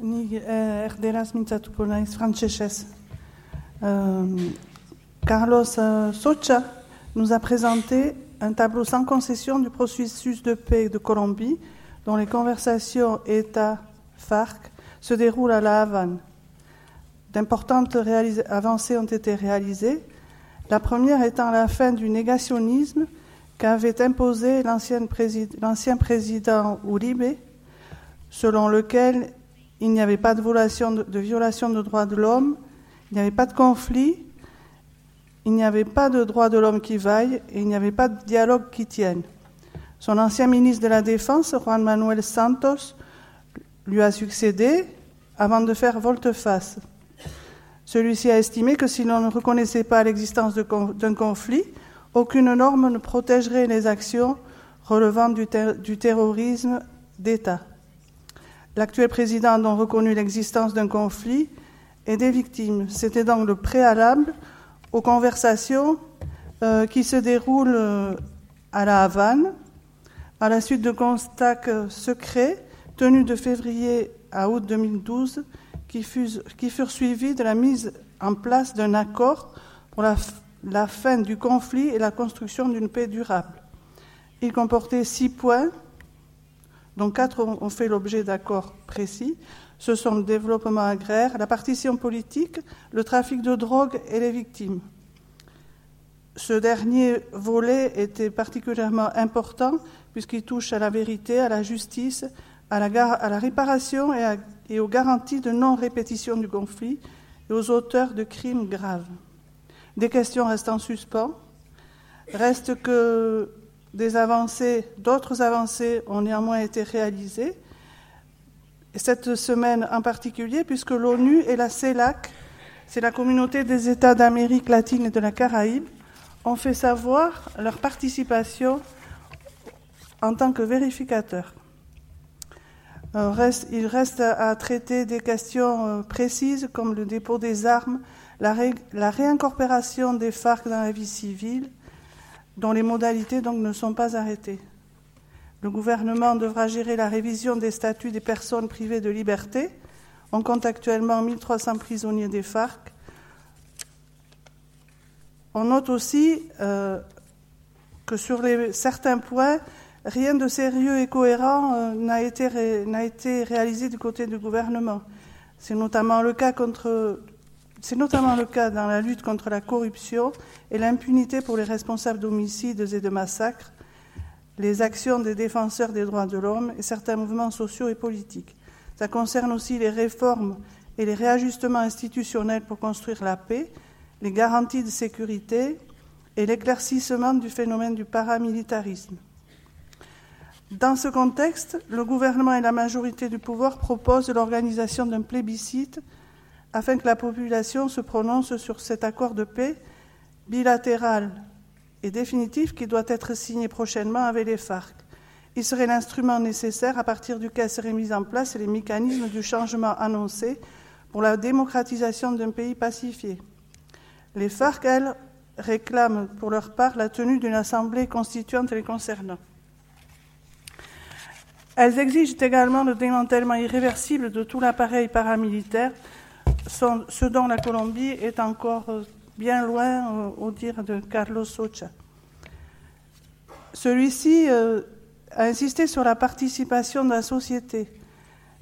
Eh, frantsesez. Euh, Carlos euh, Socha nous a présenté un tableau sans concession du processus de paix de Colombie, dont les conversations État-FARC se déroulent à La Havane. D'importantes avancées ont été réalisées, la première étant la fin du négationnisme qu'avait imposé l'ancien président Uribe, selon lequel il n'y avait pas de violation de, droits de l'homme, il n'y avait pas de conflit, il n'y avait pas de droits de l'homme qui vaillent et il n'y avait pas de dialogue qui tienne. Son ancien ministre de la Défense, Juan Manuel Santos, lui a succédé avant de faire volte-face. Celui-ci a estimé que si l'on ne reconnaissait pas l'existence d'un conflit, aucune norme ne protégerait les actions relevant du terrorisme d'État. L'actuel président a donc reconnu l'existence d'un conflit et des victimes. C'était donc le préalable aux conversations euh, qui se déroulent euh, à La Havane, à la suite de constats euh, secrets tenus de février à août 2012 qui, fus- qui furent suivis de la mise en place d'un accord pour la fin du conflit et la construction d'une paix durable. Il comportait six points, dont quatre ont fait l'objet d'accords précis. Ce sont le développement agraire, la partition politique, le trafic de drogue et les victimes. Ce dernier volet était particulièrement important puisqu'il touche à la vérité, à la justice, à la, réparation et, et aux garanties de non-répétition du conflit et aux auteurs de crimes graves. Des questions restent en suspens. Reste que d'autres avancées ont néanmoins été réalisées. Et cette semaine en particulier, puisque l'ONU et la CELAC, c'est la communauté des États d'Amérique latine et de la Caraïbe, ont fait savoir leur participation en tant que vérificateurs. Euh, il reste à, traiter des questions euh, précises comme le dépôt des armes, la, la réincorporation des FARC dans la vie civile, dont les modalités ne sont pas arrêtées. Le gouvernement devra gérer la révision des statuts des personnes privées de liberté. On compte actuellement 1300 prisonniers des FARC. On note aussi euh, que sur certains points, rien de sérieux et cohérent euh, n'a été réalisé du côté du gouvernement. C'est notamment le cas contre c'est notamment le cas dans la lutte contre la corruption et l'impunité pour les responsables d'homicides et de massacres, les actions des défenseurs des droits de l'homme et certains mouvements sociaux et politiques. Ça concerne aussi les réformes et les réajustements institutionnels pour construire la paix, les garanties de sécurité et l'éclaircissement du phénomène du paramilitarisme. Dans ce contexte, le gouvernement et la majorité du pouvoir proposent l'organisation d'un plébiscite afin que la population se prononce sur cet accord de paix bilatéral et définitif qui doit être signé prochainement avec les FARC. Il serait l'instrument nécessaire à partir duquel seraient mis en place les mécanismes du changement annoncé pour la démocratisation d'un pays pacifié. Les FARC, elles, réclament pour leur part la tenue d'une assemblée constituante les concernant. Elles exigent également le démantèlement irréversible de tout l'appareil paramilitaire, ce dont la Colombie est encore euh, bien loin euh, au dire de Carlos Socha. Celui-ci euh, a insisté sur la participation de la société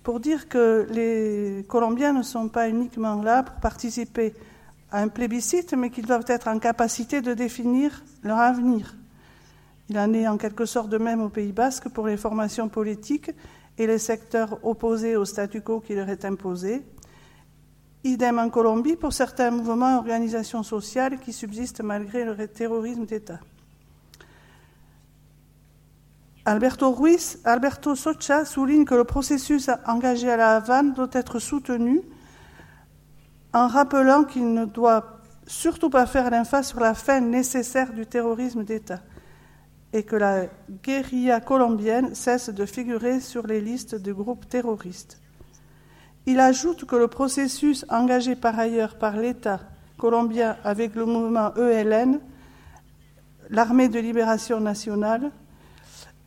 pour dire que les Colombiens ne sont pas uniquement là pour participer à un plébiscite, mais qu'ils doivent être en capacité de définir leur avenir. Il en est en quelque sorte de même au Pays basque pour les formations politiques et les secteurs opposés au statu quo qui leur est imposé. Idem en Colombie pour certains mouvements et organisations sociales qui subsistent malgré le terrorisme d'État. Alberto Ruiz, Alberto Socha souligne que le processus engagé à la Havane doit être soutenu en rappelant qu'il ne doit surtout pas faire l'impasse sur la fin nécessaire du terrorisme d'État et que la guérilla colombienne cesse de figurer sur les listes de groupes terroristes. Il ajoute que le processus engagé par ailleurs par l'État colombien avec le mouvement ELN, l'armée de libération nationale,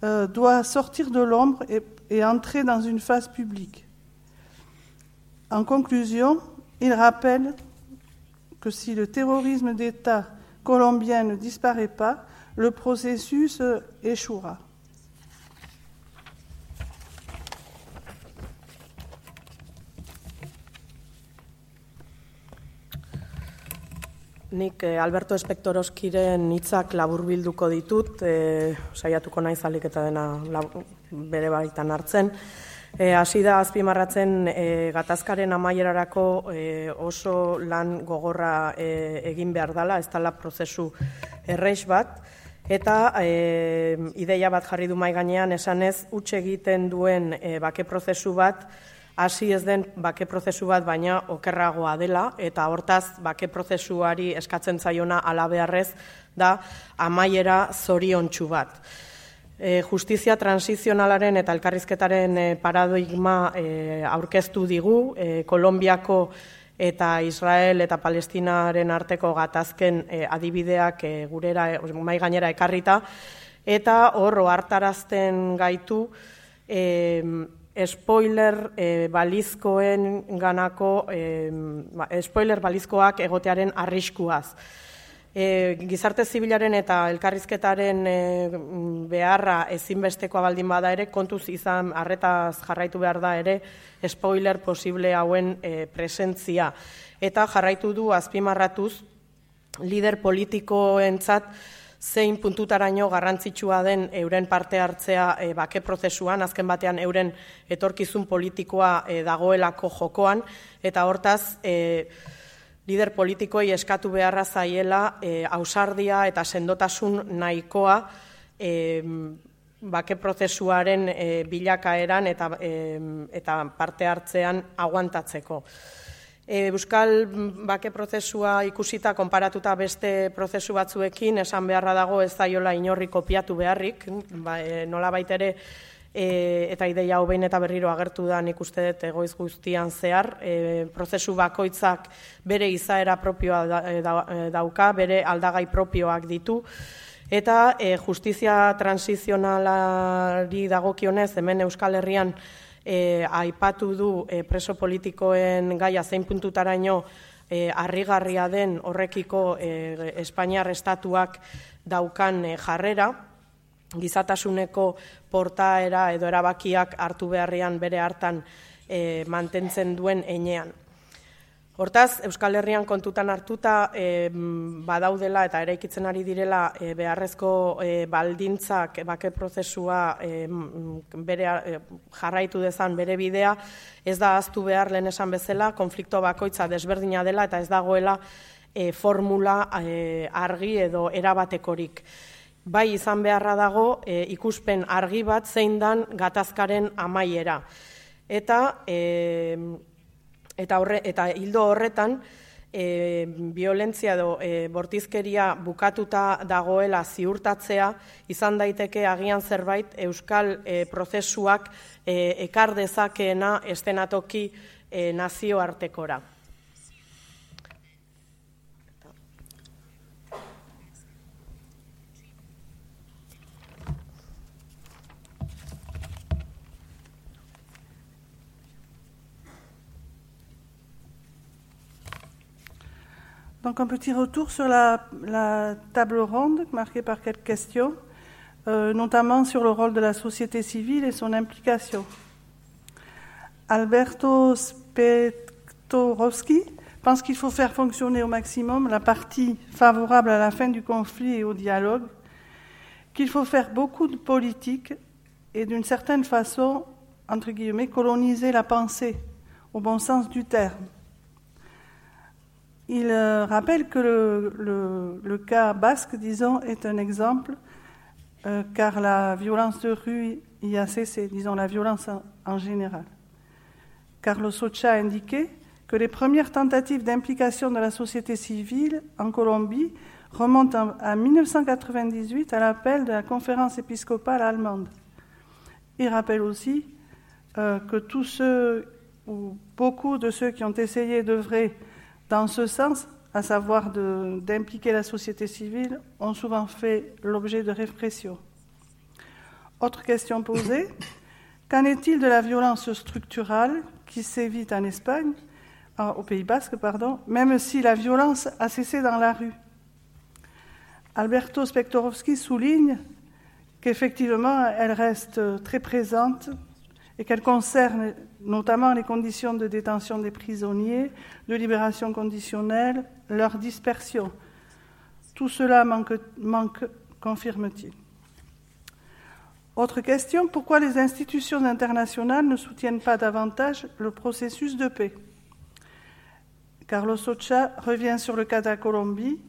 euh, doit sortir de l'ombre et, et entrer dans une phase publique. En conclusion, il rappelle que si le terrorisme d'État colombien ne disparaît pas, le processus échouera. Nik eh, Alberto Espektoroskiren hitzak laburbilduko ditut, eh, saiatuko naiz alik eta dena bere baitan hartzen. Eh, hasi da azpimarratzen eh, gatazkaren amaierarako eh, oso lan gogorra eh, egin behar dela, ez dela prozesu errex bat, eta eh, ideia bat jarri du mai gainean esanez utxe egiten duen eh, bake prozesu bat, hasi ez den bake prozesu bat baina okerragoa dela eta hortaz bake prozesuari eskatzen zaiona alabearrez da amaiera zoriontsu bat. E, justizia transizionalaren eta elkarrizketaren e, paradigma e, aurkeztu digu, e, Kolombiako eta Israel eta Palestinaren arteko gatazken e, adibideak e, gurera, e, mai gainera ekarrita, eta horro hartarazten gaitu, e, spoiler e, balizkoen ganako, e, spoiler balizkoak egotearen arriskuaz. E, gizarte zibilaren eta elkarrizketaren e, beharra ezinbestekoa baldin bada ere, kontuz izan arretaz jarraitu behar da ere, spoiler posible hauen e, presentzia. Eta jarraitu du azpimarratuz, lider politikoentzat, zein puntutaraino garrantzitsua den euren parte hartzea e, bake prozesuan, azken batean euren etorkizun politikoa e, dagoelako jokoan, eta hortaz, e, lider politikoi eskatu beharra zaiela e, ausardia eta sendotasun nahikoa e, bake prozesuaren e, bilakaeran eta, e, eta parte hartzean aguantatzeko. Euskal bake prozesua ikusita konparatuta beste prozesu batzuekin esan beharra dago ez zaiola inorri kopiatu beharrik, ba, e, nola baitere e, eta ideia hau behin eta berriro agertu da nik uste dut egoiz guztian zehar, e, prozesu bakoitzak bere izaera propioa e, e, dauka, bere aldagai propioak ditu, eta e, justizia transizionalari dagokionez hemen Euskal Herrian e, aipatu du e, preso politikoen gaia zein puntutaraino e, harrigarria den horrekiko e, Espainiar estatuak daukan e, jarrera, gizatasuneko portaera edo erabakiak hartu beharrian bere hartan e, mantentzen duen enean. Hortaz, Euskal Herrian kontutan hartuta e, badaudela eta eraikitzen ari direla e, beharrezko e, baldintzak bake prozesua e, bere, jarraitu dezan bere bidea, ez da aztu behar lehen esan bezala, konflikto bakoitza desberdina dela eta ez dagoela e, formula e, argi edo erabatekorik. Bai izan beharra dago e, ikuspen argi bat zein dan gatazkaren amaiera. Eta e, eta horre, eta hildo horretan e, violentzia edo e, bortizkeria bukatuta dagoela ziurtatzea izan daiteke agian zerbait euskal e, prozesuak e, ekar dezakeena estenatoki e, nazioartekora. Donc un petit retour sur la, table ronde marquée par quelques questions, euh, notamment sur le rôle de la société civile et son implication. Alberto Spektorowski pense qu'il faut faire fonctionner au maximum la partie favorable à la fin du conflit et au dialogue, qu'il faut faire beaucoup de politique et d'une certaine façon, entre guillemets, coloniser la pensée, au bon sens du terme. Il euh, rappelle que le, cas basque, disons, est un exemple, euh, car la violence de rue y a cessé, disons la violence en, général. Carlos Socha a indiqué que les premières tentatives d'implication de la société civile en Colombie remontent à 1998 à l'appel de la conférence épiscopale allemande. Il rappelle aussi euh, que tous ceux ou beaucoup de ceux qui ont essayé d'œuvrer dans ce sens, à savoir d'impliquer la société civile, ont souvent fait l'objet de répression. Autre question posée, qu'en est-il de la violence structurale qui sévit en Espagne, au Pays Basque, pardon, même si la violence a cessé dans la rue? Alberto Spektorovski souligne qu'effectivement, elle reste très présente et qu'elle concerne notamment les conditions de détention des prisonniers, de libération conditionnelle, leur dispersion. Tout cela manque, confirme-t-il. Autre question, pourquoi les institutions internationales ne soutiennent pas davantage le processus de paix? Carlos Socha revient sur le cas de la Colombie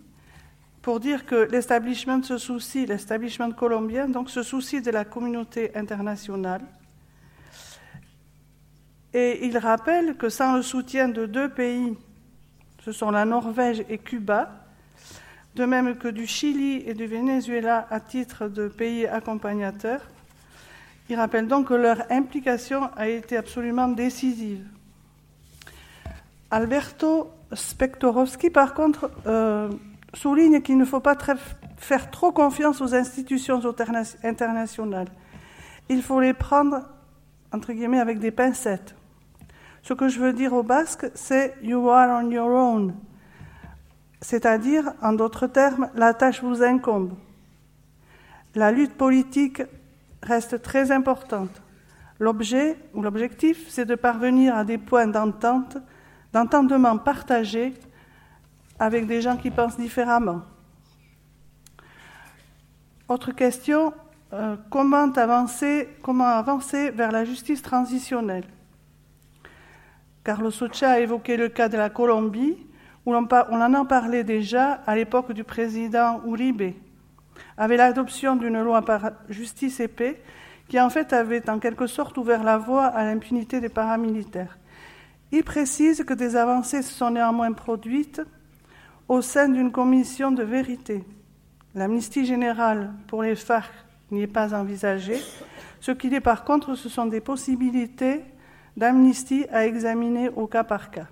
pour dire que l'establishment se soucie, l'establishment colombien donc se soucie de la communauté internationale. Et il rappelle que sans le soutien de deux pays, ce sont la Norvège et Cuba, de même que du Chili et du Venezuela à titre de pays accompagnateurs, il rappelle donc que leur implication a été absolument décisive. Alberto Spektorovski, par contre, euh, souligne qu'il ne faut pas faire trop confiance aux institutions internationales. Il faut les prendre, entre guillemets, avec des pincettes. Ce que je veux dire au basque, c'est You are on your own. C'est-à-dire, en d'autres termes, la tâche vous incombe. La lutte politique reste très importante. L'objet ou l'objectif, c'est de parvenir à des points d'entente, d'entendement partagé avec des gens qui pensent différemment. Autre question, euh, comment, avancer, comment avancer vers la justice transitionnelle? Carlos Socha a évoqué le cas de la Colombie, où on, en a parlé déjà à l'époque du président Uribe, avec l'adoption d'une loi par justice et paix qui en fait avait en quelque sorte ouvert la voie à l'impunité des paramilitaires. Il précise que des avancées se sont néanmoins produites au sein d'une commission de vérité. L'amnistie générale pour les FARC n'y est pas envisagée. Ce qu'il est par contre, ce sont des possibilités d'amnistie à examiner au cas par cas.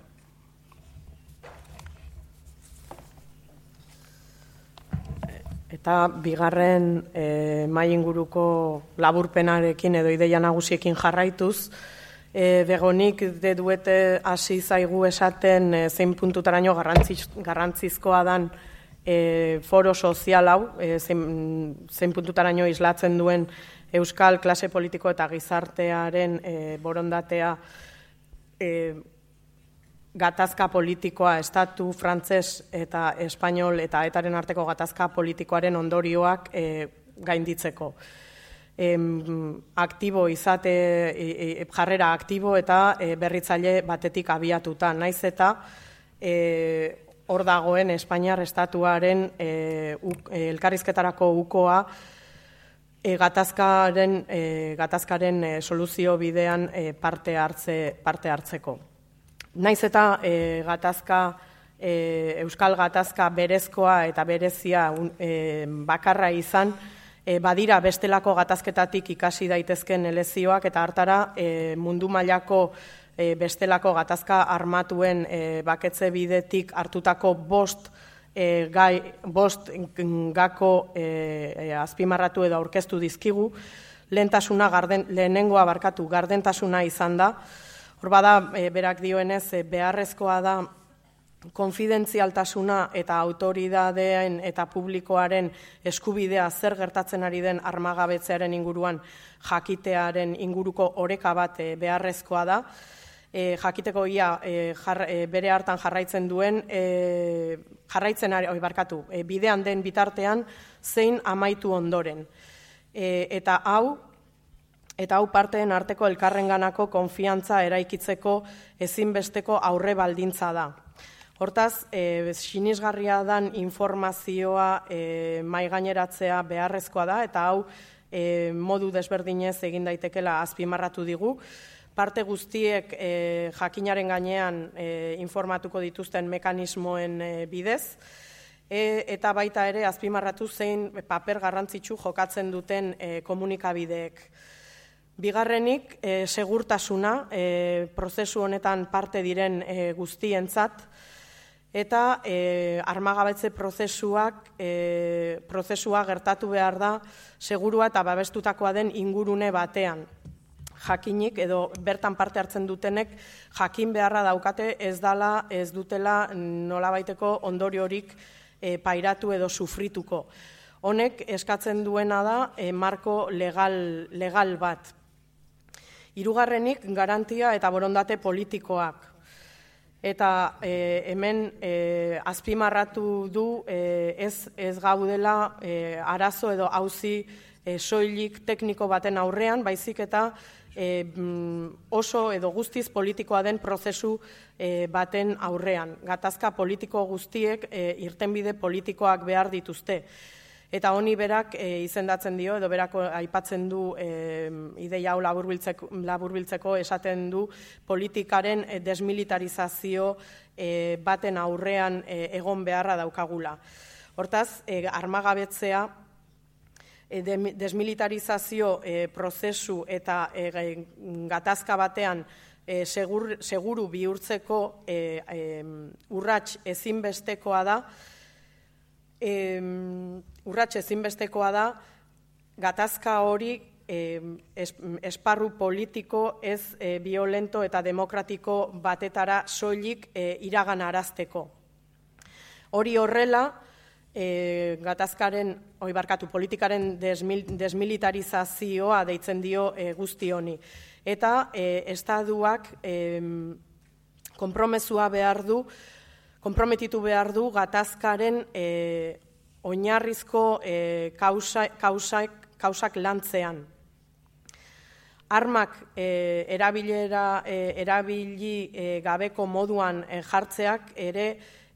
Eta bigarren e, mai inguruko laburpenarekin edo ideia nagusiekin jarraituz, E, begonik de duete hasi zaigu esaten e, zein puntutaraino garrantziz, garrantzizkoa dan e, foro sozial hau, e, zein, zein puntutaraino islatzen duen euskal klase politiko eta gizartearen e, borondatea e, gatazka politikoa estatu frantses eta espainol eta etaren arteko gatazka politikoaren ondorioak e, gainditzeko em, aktibo izate, e, e, jarrera aktibo eta e, berritzaile batetik abiatuta. Naiz eta e, hor dagoen Espainiar estatuaren e, e, elkarrizketarako ukoa e, gatazkaren, e, gatazkaren e, soluzio bidean e, parte, hartze, parte hartzeko. Naiz eta e, gatazka, e, Euskal gatazka berezkoa eta berezia e, bakarra izan, e, badira bestelako gatazketatik ikasi daitezken elezioak eta hartara e, mundu mailako e, bestelako gatazka armatuen e, baketze bidetik hartutako bost e, gai, bost gako e, azpimarratu edo aurkeztu dizkigu, lehentasuna garden, lehenengoa barkatu gardentasuna izan da, Hor bada, e, berak dioenez, e, beharrezkoa da konfidentzialtasuna eta autoridadeen eta publikoaren eskubidea zer gertatzen ari den armagabetzearen inguruan jakitearen inguruko oreka bat eh, beharrezkoa da. E, jakiteko ia e, bere hartan jarraitzen duen, e, jarraitzen ari, oi barkatu, e, bidean den bitartean zein amaitu ondoren. E, eta hau, eta hau parteen arteko elkarrenganako konfiantza eraikitzeko ezinbesteko aurre baldintza da. Hortaz, e, sinisgarria dan informazioa e, mai gaineratzea beharrezkoa da, eta hau e, modu desberdinez egin daitekela azpimarratu digu. Parte guztiek e, jakinaren gainean e, informatuko dituzten mekanismoen e, bidez, e, eta baita ere azpimarratu zein paper garrantzitsu jokatzen duten e, komunikabideek. Bigarrenik, e, segurtasuna, e, prozesu honetan parte diren e, guztientzat, eta e, armagabetze prozesuak e, prozesua gertatu behar da segurua eta babestutakoa den ingurune batean. Jakinik edo bertan parte hartzen dutenek jakin beharra daukate ez dala ez dutela nolabaiteko ondoriorik e, pairatu edo sufrituko. Honek eskatzen duena da e, marko legal, legal bat. Hirugarrenik garantia eta borondate politikoak. Eta e, hemen e, azpimarratu du e, ez, ez gaudela e, arazo edo hauzi e, soilik tekniko baten aurrean, baizik eta e, oso edo guztiz politikoa den prozesu e, baten aurrean. Gatazka politiko guztiek e, irtenbide politikoak behar dituzte. Eta honi berak e, izendatzen dio, edo berako aipatzen du e, ideia hau laburbiltzeko, laburbiltzeko esaten du politikaren e, desmilitarizazio e, baten aurrean e, egon beharra daukagula. Hortaz, e, armagabetzea, desmilitarizazio e, prozesu eta e, gatazka batean e, segur, seguru bihurtzeko e, e, urrats ezinbestekoa da, e, urratxe ezinbestekoa da, gatazka hori esparru politiko ez e, violento eta demokratiko batetara soilik e, iragan arazteko. Hori horrela, e, gatazkaren, oi barkatu, politikaren desmil, desmilitarizazioa deitzen dio e, guzti honi. Eta e, estaduak e, kompromesua behar du, konprometitu behar du gatazkaren e, oinarrizko e, kausa, kausak, kausak lantzean. Armak e, erabilera, e, erabili e, gabeko moduan e, jartzeak ere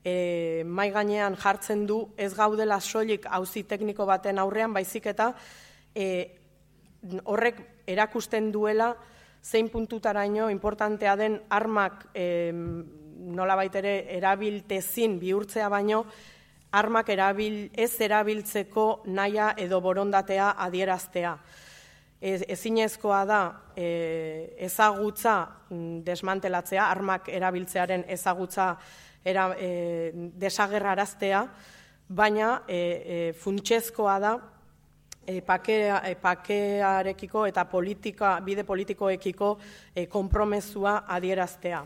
e, mai gainean jartzen du ez gaudela soilik auzi tekniko baten aurrean baizik eta e, horrek erakusten duela zein puntutaraino importantea den armak e, nola baitere erabiltezin bihurtzea baino, armak erabil, ez erabiltzeko naia edo borondatea adieraztea. Ez, ezinezkoa da e, ezagutza mm, desmantelatzea, armak erabiltzearen ezagutza era, e, desagerraraztea, baina e, e, funtsezkoa da e, pakea, e, pakearekiko eta politika, bide politikoekiko e, konpromesua adieraztea.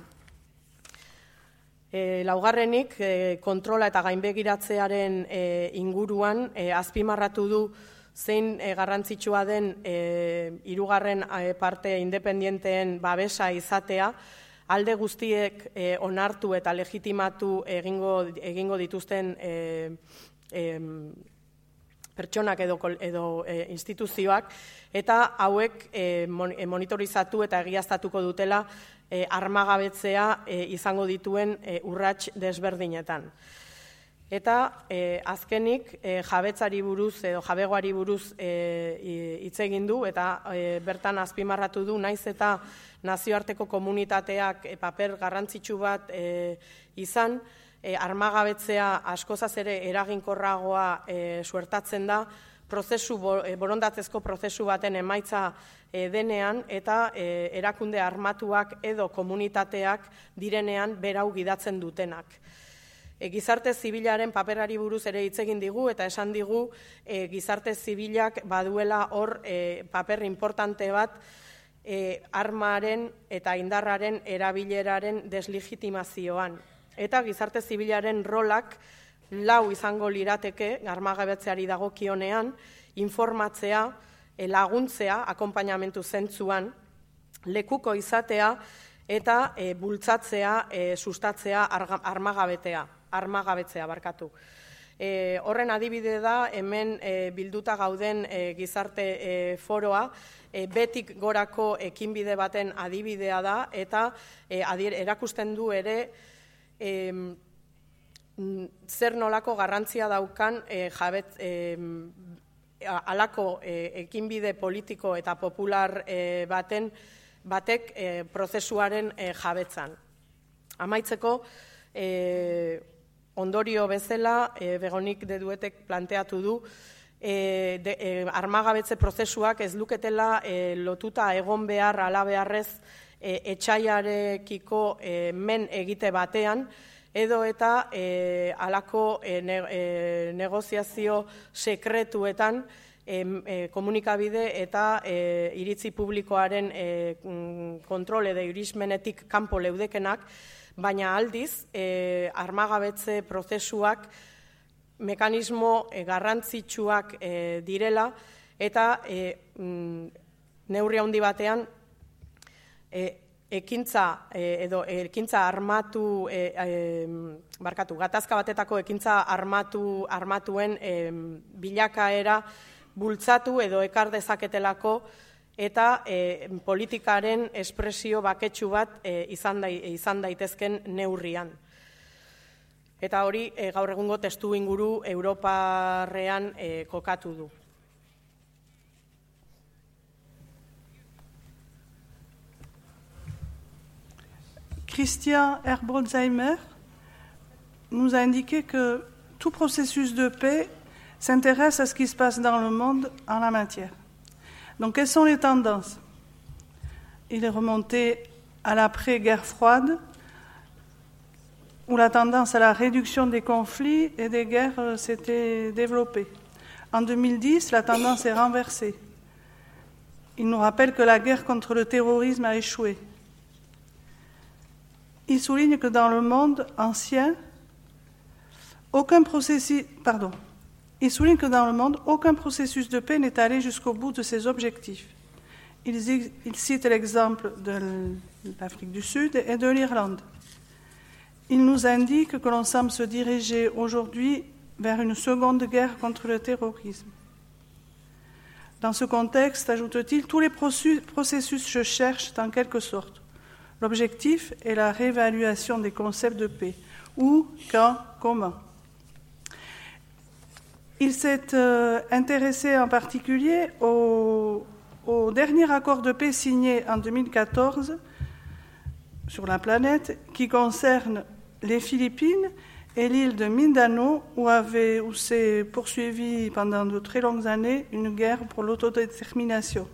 E, laugarrenik, e, kontrola eta gainbegiratzearen e, inguruan, e, azpimarratu du zein e, garrantzitsua den e, irugarren parte independienteen babesa izatea, alde guztiek e, onartu eta legitimatu egingo, egingo dituzten e, e, pertsonak edo, edo e, instituzioak, eta hauek e, monitorizatu eta egiaztatuko dutela e, armagabetzea e, izango dituen e, urrats desberdinetan. Eta e, azkenik e, jabetzari buruz edo jabegoari buruz e, hitz egin du eta e, bertan azpimarratu du naiz eta nazioarteko komunitateak e, paper garrantzitsu bat e, izan e, armagabetzea askozaz ere eraginkorragoa e, suertatzen da prozesu borondatzezko prozesu baten emaitza e, denean eta e, erakunde armatuak edo komunitateak direnean berau gidatzen dutenak. E, gizarte zibilaren paperari buruz ere hitz egin digu eta esan digu e, gizarte zibilak baduela hor e, paper importante bat e, armaren eta indarraren erabileraren deslegitimazioan. Eta gizarte zibilaren rolak lau izango lirateke, armagabetzeari dagokionean, informatzea, laguntzea, akompainamentu zentzuan, lekuko izatea eta e, bultzatzea, e, sustatzea armagabetea, armagabetzea barkatu. E, horren adibide da, hemen e, bilduta gauden e, gizarte e, foroa, e, betik gorako ekinbide baten adibidea da, eta e, erakusten du ere, e, zer nolako garrantzia daukan e, jabet, e, alako e, ekinbide politiko eta popular e, baten batek e, prozesuaren e, jabetzan. Amaitzeko, e, ondorio bezala, e, begonik deduetek planteatu du, e, de, e, armagabetze prozesuak ez luketela e, lotuta egon behar ala beharrez e, etxaiarekiko e, men egite batean, edo eta e, alako e, ne, e, negoziazio sekretuetan e, komunikabide eta e, iritzi publikoaren e, kontrol edo irismenetik kanpo leudekenak, baina aldiz, e, armagabetze prozesuak mekanismo e, garrantzitsuak e, direla, eta e, neurri handi batean e, ekintza edo ekintza armatu e, barkatu gatazka batetako ekintza armatu armatuen e, bilakaera bultzatu edo ekar dezaketelako eta e, politikaren espresio baketsu bat e, izan, izan daitezken neurrian. Eta hori e, gaur egungo testu inguru Europarrean e, kokatu du. Christian Herbolzheimer nous a indiqué que tout processus de paix s'intéresse à ce qui se passe dans le monde en la matière. Donc, quelles sont les tendances? Il est remonté à l'après-guerre froide, où la tendance à la réduction des conflits et des guerres euh, s'était développée. En 2010, la tendance est renversée. Il nous rappelle que la guerre contre le terrorisme a échoué. Il souligne que dans le monde ancien, aucun processus, pardon, il souligne que dans le monde, aucun processus de paix n'est allé jusqu'au bout de ses objectifs. Il, cite l'exemple de l'Afrique du Sud et de l'Irlande. Il nous indique que l'on semble se diriger aujourd'hui vers une seconde guerre contre le terrorisme. Dans ce contexte, ajoute-t-il, tous les processus se cherchent en quelque sorte. L'objectif est la réévaluation des concepts de paix. Où, quand, comment. Il s'est euh, intéressé en particulier au, dernier accord de paix signé en 2014 sur la planète qui concerne les Philippines et l'île de Mindanao où, s'est poursuivie pendant de très longues années une guerre pour l'autodétermination.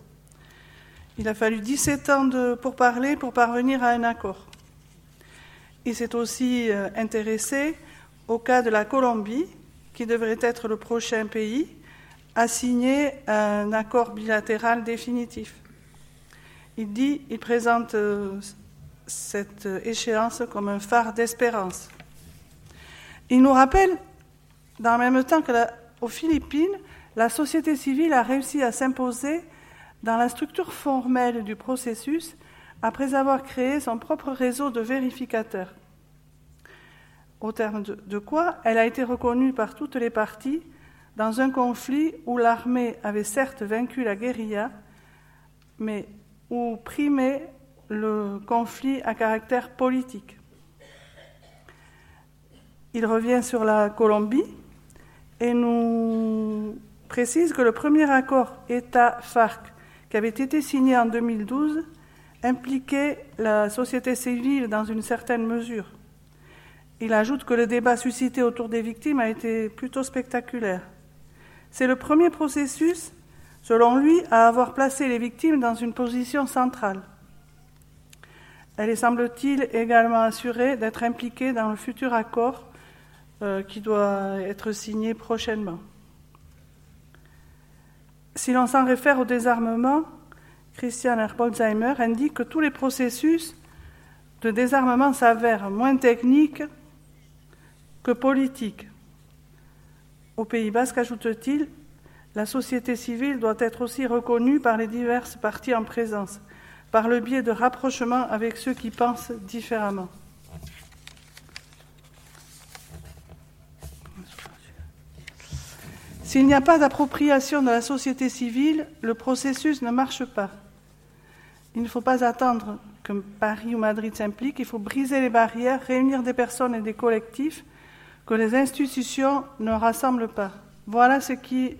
Il a fallu 17 ans pour parler pour parvenir à un accord. Il s'est aussi euh, intéressé au cas de la Colombie qui devrait être le prochain pays à signer un accord bilatéral définitif. Il dit, il présente euh, cette échéance comme un phare d'espérance. Il nous rappelle, dans le même temps qu'aux Philippines, la société civile a réussi à s'imposer dans la structure formelle du processus après avoir créé son propre réseau de vérificateurs au terme de, quoi elle a été reconnue par toutes les parties dans un conflit où l'armée avait certes vaincu la guérilla, mais où primait le conflit à caractère politique. Il revient sur la Colombie et nous précise que le premier accord État-FARC qui avait été signé en 2012 impliquait la société civile dans une certaine mesure. Il ajoute que le débat suscité autour des victimes a été plutôt spectaculaire. C'est le premier processus, selon lui, à avoir placé les victimes dans une position centrale. Elle est, semble-t-il, également assurée d'être impliquée dans le futur accord euh, qui doit être signé prochainement. Si l'on s'en réfère au désarmement, Christian Herbolzheimer indique que tous les processus de désarmement s'avèrent moins techniques que politique. Au Pays Basque, ajoute-t-il, la société civile doit être aussi reconnue par les diverses parties en présence, par le biais de rapprochements avec ceux qui pensent différemment. S'il n'y a pas d'appropriation de la société civile, le processus ne marche pas. Il ne faut pas attendre que Paris ou Madrid s'impliquent, il faut briser les barrières, réunir des personnes et des collectifs que les institutions ne rassemblent pas. Voilà ce qui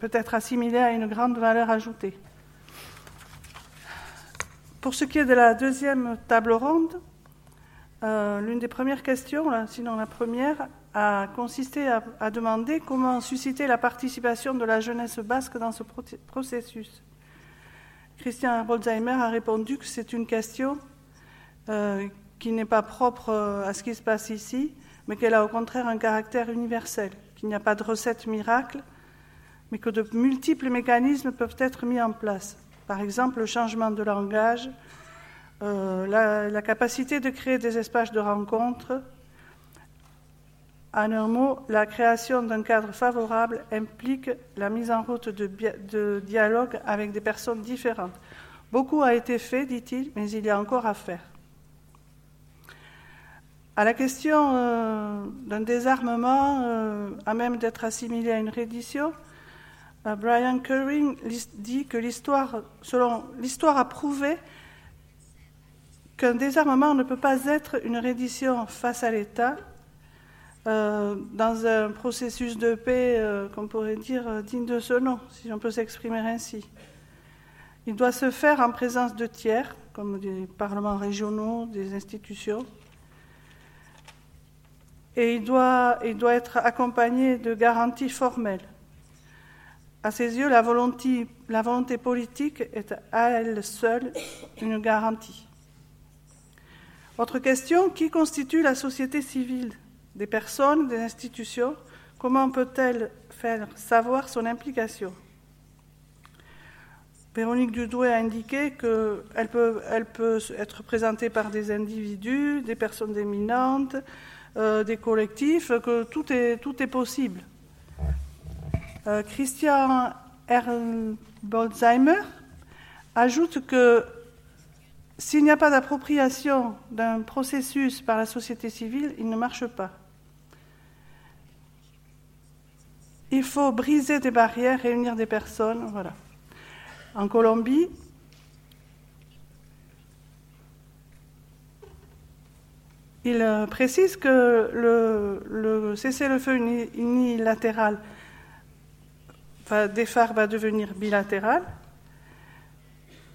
peut être assimilé à une grande valeur ajoutée. Pour ce qui est de la deuxième table ronde, euh, l'une des premières questions, sinon la première, a consisté à, demander comment susciter la participation de la jeunesse basque dans ce processus. Christian Bolzheimer a répondu que c'est une question euh, qui n'est pas propre euh, à ce qui se passe ici, mais qu'elle a au contraire un caractère universel, qu'il n'y a pas de recette miracle, mais que de multiples mécanismes peuvent être mis en place. Par exemple, le changement de langage, euh, la, capacité de créer des espaces de rencontre. En un mot, la création d'un cadre favorable implique la mise en route de, de dialogue avec des personnes différentes. Beaucoup a été fait, dit-il, mais il y a encore à faire. À la question euh, d'un désarmement euh, à même d'être assimilé à une reddition, euh, Brian Curring dit que l'histoire, selon l'histoire a prouvé qu'un désarmement ne peut pas être une reddition face à l'État dans un processus de paix qu'on pourrait dire digne de ce nom, si on peut s'exprimer ainsi. Il doit se faire en présence de tiers, comme des parlements régionaux, des institutions, et il doit, être accompagné de garanties formelles. À ses yeux, la volonté, politique est à elle seule une garantie. Autre question, qui constitue la société civile? Des personnes, des institutions? Comment peut-elle faire savoir son implication? Véronique Dudoué a indiqué qu'elle peut, elle peut être présentée par des individus, des personnes éminentes, euh, des collectifs, que tout est, tout est possible. Euh, Christian Bolzheimer ajoute que s'il n'y a pas d'appropriation d'un processus par la société civile, il ne marche pas. Il faut briser des barrières, réunir des personnes. Voilà. En Colombie, Il euh, précise que le, cessez-le-feu unilatéral des phares va devenir bilatéral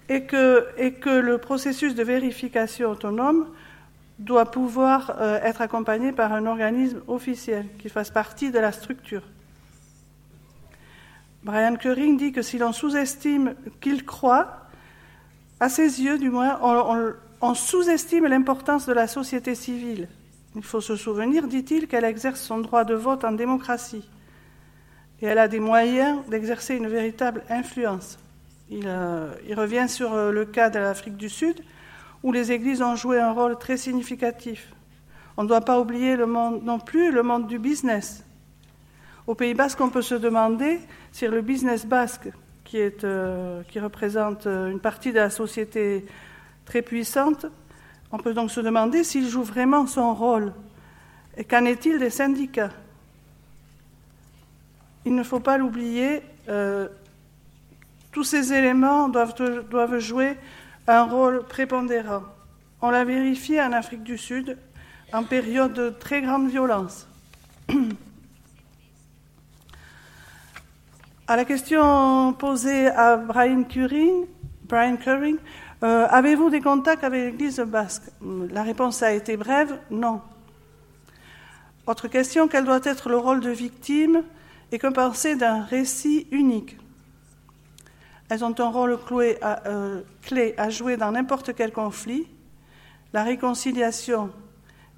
et que, et que le processus de vérification autonome doit pouvoir euh, être accompagné par un organisme officiel qui fasse partie de la structure. Brian Curring dit que si l'on sous-estime qu'il croit, à ses yeux du moins, on, on sous-estime l'importance de la société civile. Il faut se souvenir, dit-il, qu'elle exerce son droit de vote en démocratie. Et elle a des moyens d'exercer une véritable influence. Il, euh, revient sur euh, le cas de l'Afrique du Sud, où les églises ont joué un rôle très significatif. On ne doit pas oublier non plus le monde du business. Au Pays basque, on peut se demander si le business basque, qui, euh, qui représente une partie de la société très puissante. On peut donc se demander s'il joue vraiment son rôle. Et qu'en est-il des syndicats? Il ne faut pas l'oublier, euh, tous ces éléments doivent, jouer un rôle prépondérant. On l'a vérifié en Afrique du Sud en période de très grande violence. À la question posée à Brian Curing, Brian Curing euh, avez-vous des contacts avec l'Église basque La réponse a été brève, non. Autre question, quel doit être le rôle de victime et que penser d'un récit unique Elles ont un rôle euh, clé à jouer dans n'importe quel conflit. La réconciliation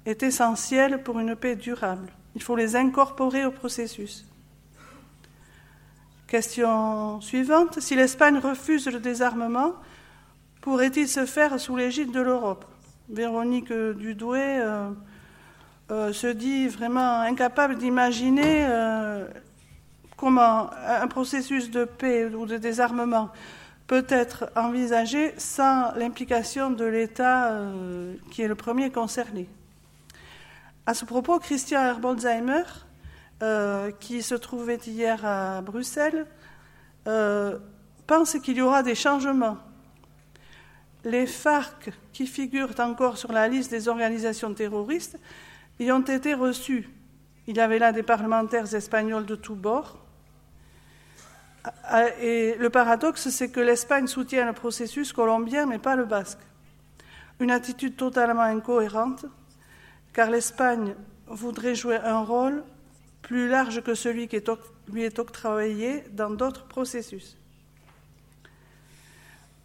est essentielle pour une paix durable. Il faut les incorporer au processus. Question suivante. Si l'Espagne refuse le désarmement, pourrait-il se faire sous l'égide de l'Europe? Véronique Dudoué euh, euh, se dit vraiment incapable d'imaginer euh, comment un processus de paix ou de désarmement peut être envisagé sans l'implication de l'État qui est le premier concerné. À ce propos, Christian Herbolzheimer, qui se trouvait hier à Bruxelles, pense qu'il y aura des changements les FARC, qui figurent encore sur la liste des organisations terroristes, y ont été reçus. Il y avait là des parlementaires espagnols de tous bords. Et le paradoxe, c'est que l'Espagne soutient le processus colombien, mais pas le basque. Une attitude totalement incohérente, car l'Espagne voudrait jouer un rôle plus large que celui qui lui est octroyé dans d'autres processus.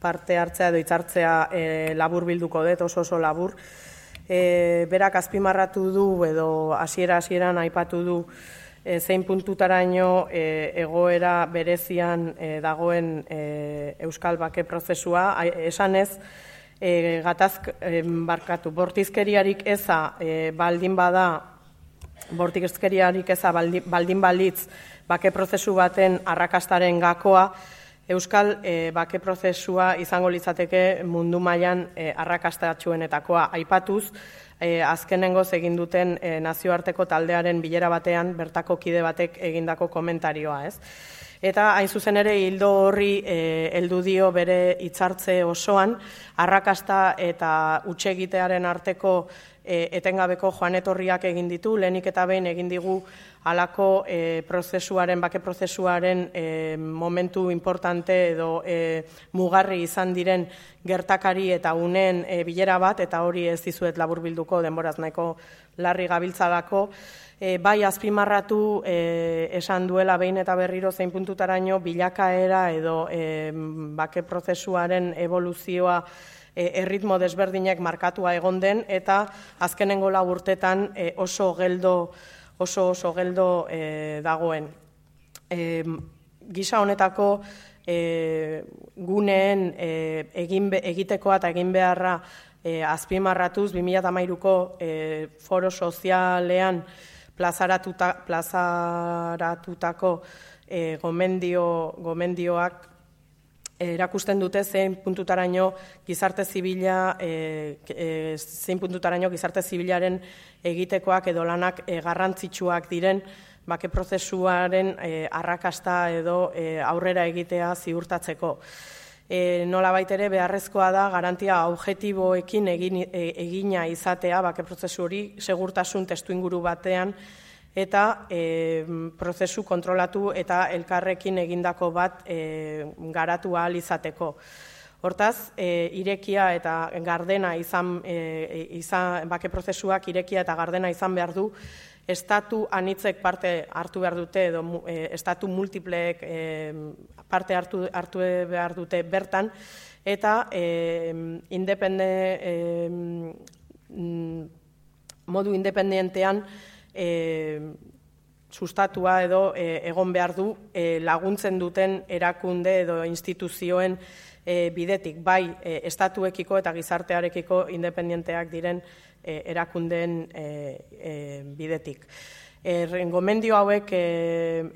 parte hartzea edo itzartzea e, labur bilduko dut, oso oso labur. E, berak azpimarratu du edo hasiera hasieran aipatu du e, zein puntutaraino e, egoera berezian e, dagoen e, Euskal Bake prozesua, esanez, e, gatazk e, barkatu, bortizkeriarik eza e, baldin bada, bortizkeriarik eza baldin, baldin balitz bake prozesu baten arrakastaren gakoa, Euskal e, bake prozesua izango litzateke mundu mailan e, arrakastatxuenetakoa aipatuz, e, azkenengo egin duten e, nazioarteko taldearen bilera batean bertako kide batek egindako komentarioa, ez? Eta hain zuzen ere hildo horri e, heldu dio bere hitzartze osoan arrakasta eta utsegitearen arteko e, etengabeko joanetorriak egin ditu, lehenik eta behin egin digu alako e, prozesuaren, bake prozesuaren e, momentu importante edo e, mugarri izan diren gertakari eta unen e, bilera bat, eta hori ez dizuet laburbilduko denboraz nahiko larri gabiltzalako, e, bai azpimarratu e, esan duela behin eta berriro zein puntutaraino bilakaera edo e, bake prozesuaren evoluzioa e, erritmo desberdinek markatua egon den eta azkenengo lau urtetan e, oso geldo oso oso geldo e, dagoen. E, gisa honetako e, guneen e, egin egitekoa eta egin beharra e, azpimarratuz 2013ko e, foro sozialean plazaratuta, plazaratutako e, gomendio, gomendioak erakusten dute zein puntutaraino gizarte zibila e, e, zein puntutaraino gizarte zibilaren egitekoak edo lanak e, garrantzitsuak diren bake prozesuaren e, arrakasta edo e, aurrera egitea ziurtatzeko. E, nola baitere beharrezkoa da garantia objetiboekin egin, e, egina izatea, bake prozesu hori, segurtasun testu inguru batean, eta e, prozesu kontrolatu eta elkarrekin egindako bat e, garatu ahal izateko. Hortaz, e, irekia eta gardena izan, e, izan, bake prozesuak irekia eta gardena izan behar du, estatu anitzek parte hartu behar dute edo e, estatu multipleek e, parte hartu, hartu behar dute bertan eta e, independe, e, modu independentean sustatua edo e, egon behar du e, laguntzen duten erakunde edo instituzioen e, bidetik, bai estatuekiko eta gizartearekiko independenteak diren erakundeen bidetik. Errengomendio hauek e,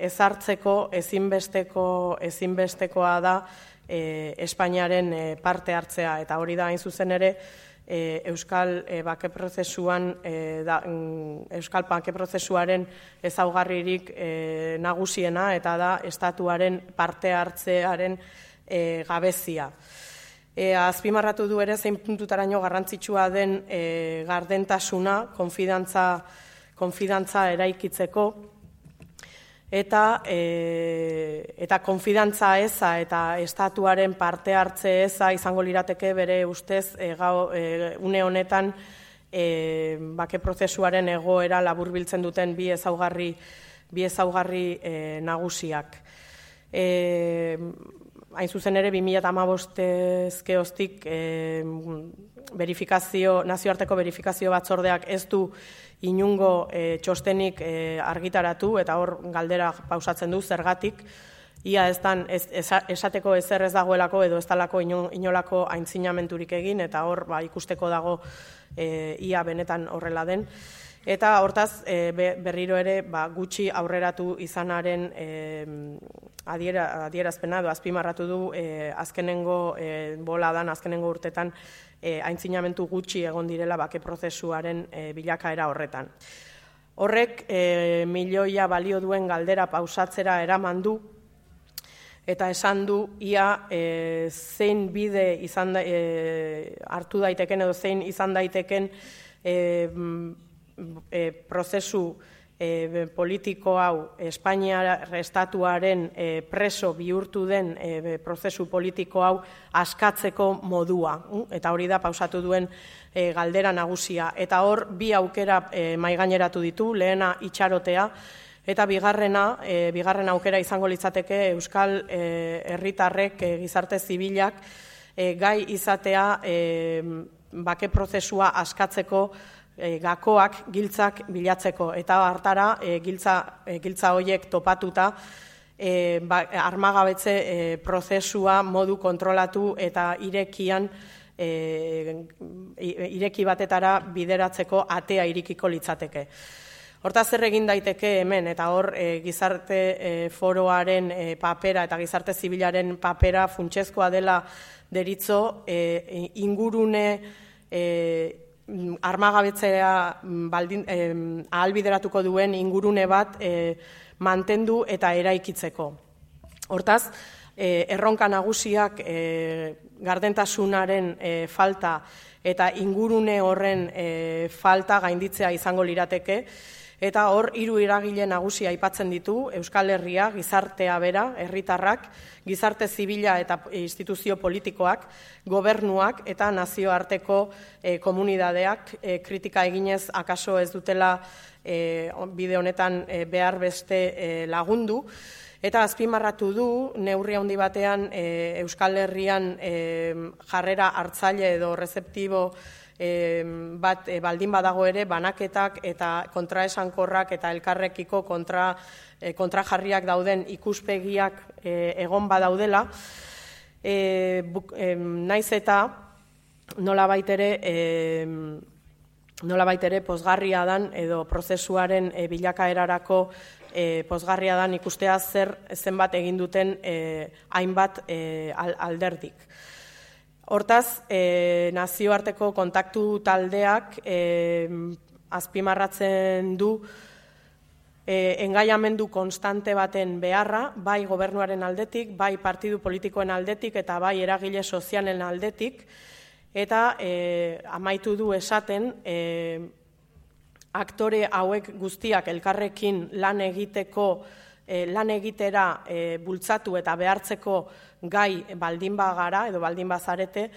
ezartzeko ezinbesteko ezinbestekoa da e, Espainiaren e, parte hartzea eta hori da hain zuzen ere e, Euskal e, bake prozesuan e, da, mm, Euskal bake prozesuaren ezaugarririk e, nagusiena eta da estatuaren parte hartzearen e, gabezia. E, azpimarratu du ere zein puntutaraino garrantzitsua den e, gardentasuna, konfidantza, konfidantza eraikitzeko, eta, e, eta konfidantza eza eta estatuaren parte hartze eza izango lirateke bere ustez e, gau, e, une honetan e, bake prozesuaren egoera laburbiltzen duten bi ezaugarri, bi ezaugarri e, nagusiak. E, hain zuzen ere 2008 hostik e, verifikazio, nazioarteko verifikazio batzordeak ez du inungo e, txostenik e, argitaratu eta hor galdera pausatzen du zergatik, ia ez dan, ez, esateko ezer ez dagoelako edo ez talako inolako aintzinamenturik egin eta hor ba, ikusteko dago e, ia benetan horrela den. Eta hortaz, e, berriro ere, ba, gutxi aurreratu izanaren e, adiera, adierazpena, edo azpimarratu du e, azkenengo e, bola dan, azkenengo urtetan, e, aintzinamentu gutxi egon direla bake prozesuaren e, bilakaera horretan. Horrek, e, milioia balio duen galdera pausatzera eraman du, eta esan du ia e, zein bide izan da, e, hartu daiteken edo zein izan daiteken e, e, prozesu e, politiko hau Espainia estatuaren e, preso bihurtu den e, prozesu politiko hau askatzeko modua. Eta hori da pausatu duen e, galdera nagusia. Eta hor, bi aukera e, maigaineratu ditu, lehena itxarotea, eta bigarrena, e, bigarren aukera izango litzateke Euskal herritarrek e, gizarte zibilak e, gai izatea e, bake prozesua askatzeko e, gakoak giltzak bilatzeko eta hartara e, giltza e, giltza hoiek topatuta e, ba, armagabetze e, prozesua modu kontrolatu eta irekian e, ireki batetara bideratzeko atea irikiko litzateke. Horta zer egin daiteke hemen, eta hor e, gizarte e, foroaren e, papera eta gizarte zibilaren papera funtsezkoa dela deritzo e, ingurune e, armagabetzea mm, baldin, eh, ahalbideratuko duen ingurune bat eh, mantendu eta eraikitzeko. Hortaz, eh, erronka nagusiak eh, gardentasunaren eh, falta eta ingurune horren eh, falta gainditzea izango lirateke, Eta hor hiru iragile nagusia aipatzen ditu Euskal Herria, gizartea bera, herritarrak, gizarte zibila eta instituzio politikoak, gobernuak eta nazioarteko e, komunidadeak e, kritika eginez akaso ez dutela e, bide honetan e, behar beste e, lagundu. Eta azpimarratu du, neurri handi batean e, Euskal Herrian e, jarrera hartzaile edo rezeptibo e, bat e, baldin badago ere banaketak eta kontraesankorrak eta elkarrekiko kontra e, kontrajarriak dauden ikuspegiak e, egon badaudela e, buk, e, naiz eta nola baitere e, nola baitere posgarria dan edo prozesuaren e, bilakaerarako e, posgarria dan ikustea zer zenbat egin duten e, hainbat e, alderdik. Hortaz, e, nazioarteko kontaktu taldeak e, azpimarratzen du e, engaiamendu konstante baten beharra, bai gobernuaren aldetik, bai partidu politikoen aldetik eta bai eragile sozialen aldetik, eta e, amaitu du esaten e, aktore hauek guztiak elkarrekin lan egiteko e, lan egitera e, bultzatu eta behartzeko gai baldin bagara edo baldin bazarete,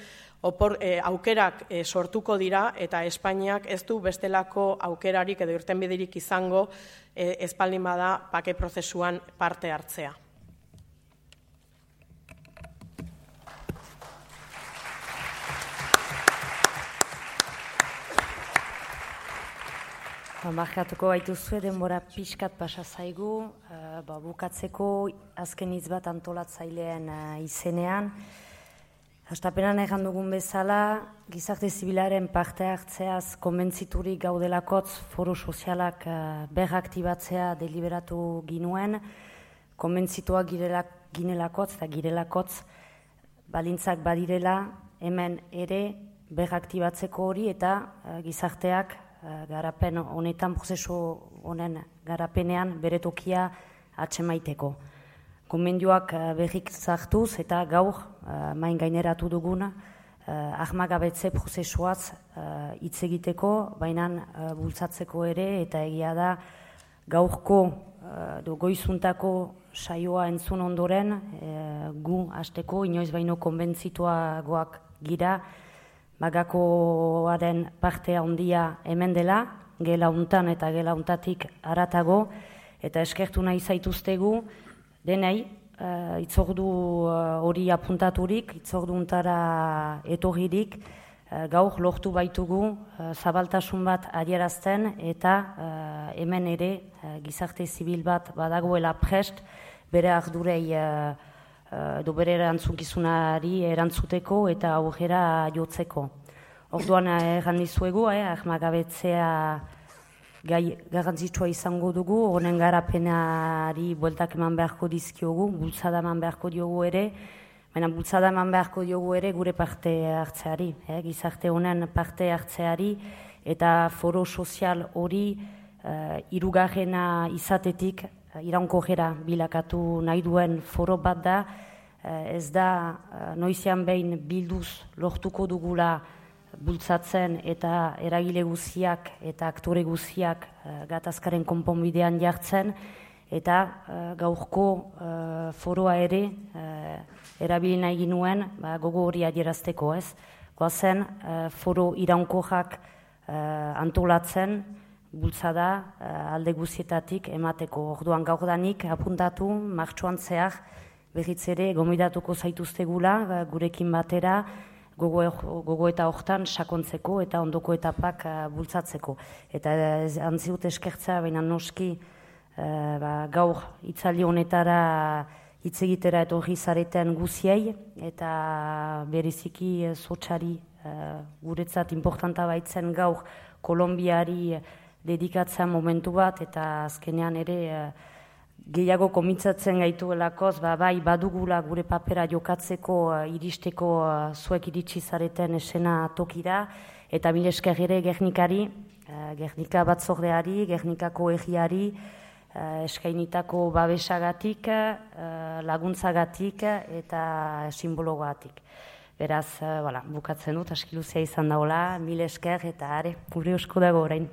opor, e, aukerak e, sortuko dira eta Espainiak ez du bestelako aukerarik edo irtenbiderik izango e, espaldin bada pake prozesuan parte hartzea. Markatuko baitu zuen denbora pixkat pasa zaigu, uh, ba, bukatzeko azken hitz bat antolatzailean uh, izenean. Hastapenan egan dugun bezala, gizarte zibilaren parte hartzeaz konbentziturik gaudelakotz foro sozialak uh, berraktibatzea deliberatu ginuen, konbentzituak ginelakotz eta girelakotz balintzak badirela hemen ere berraktibatzeko hori eta gizarteak Eh, garapen honetan prozesu honen garapenean bere tokia atsemaiteko. Konbendioak uh, berrik zartuz eta gaur uh, main gaineratu duguna ahmagabetze prozesuaz hitz egiteko, baina bultzatzeko ere eta egia da gaurko do goizuntako saioa entzun ondoren gu hasteko inoiz baino konbentzituagoak gira bagakoaren partea handia hemen dela, gela untan eta gela untatik aratago, eta eskertu nahi zaituztegu, denei, uh, itzordu eh, hori apuntaturik, itzordu untara etorririk, uh, gaur lortu baitugu uh, zabaltasun bat adierazten, eta hemen ere gizarte zibil bat badagoela prest, bere ardurei Eh, edo bere erantzunkizunari erantzuteko eta aurrera jotzeko. Orduan erran dizuegu, eh, ahmagabetzea gai garrantzitsua izango dugu, honen garapenari bueltak eman beharko dizkiogu, bultzada eman beharko diogu ere, baina bultzada eman beharko diogu ere gure parte hartzeari, eh, gizarte honen parte hartzeari, eta foro sozial hori uh, irugarrena izatetik Eh, iraunko gera bilakatu nahi duen foro bat da, eh, ez da eh, noizean behin bilduz lortuko dugula bultzatzen eta eragile guziak eta aktore guziak gatazkaren konponbidean jartzen, eta gaurko foroa ere erabili nahi ginuen ba, gogo hori adierazteko ez. Goazen foro iraunkoak antolatzen, bultzada uh, alde guzietatik emateko. Orduan gaurdanik apuntatu martxoan zehar berriz ere gomidatuko zaituztegula uh, gurekin batera gogo, gogo eta hortan sakontzeko eta ondoko etapak uh, bultzatzeko. Eta uh, antziut eskertza baina noski uh, ba, gaur itzali honetara hitz egitera etorri zareten guziei eta bereziki zotxari uh, guretzat importanta baitzen gaur Kolombiari dedikatzea momentu bat eta azkenean ere uh, gehiago komitzatzen gaituelakoz, ba, bai badugula gure papera jokatzeko uh, iristeko uh, zuek iritsi zareten esena tokira eta mil esker ere gernikari, gernika batzordeari, gernikako egiari, eskainitako babesagatik, laguntzagatik eta simbologatik. Beraz, uh, bukatzen dut, askiluzia izan daula, mil esker eta are, gure osko dago orain.